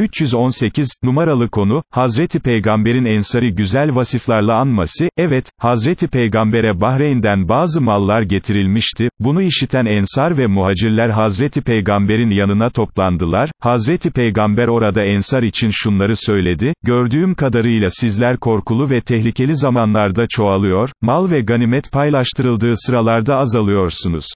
318, numaralı konu, Hazreti Peygamber'in ensarı güzel vasıflarla anması, evet, Hazreti Peygamber'e Bahreyn'den bazı mallar getirilmişti, bunu işiten ensar ve muhacirler Hazreti Peygamber'in yanına toplandılar, Hazreti Peygamber orada ensar için şunları söyledi, gördüğüm kadarıyla sizler korkulu ve tehlikeli zamanlarda çoğalıyor, mal ve ganimet paylaştırıldığı sıralarda azalıyorsunuz.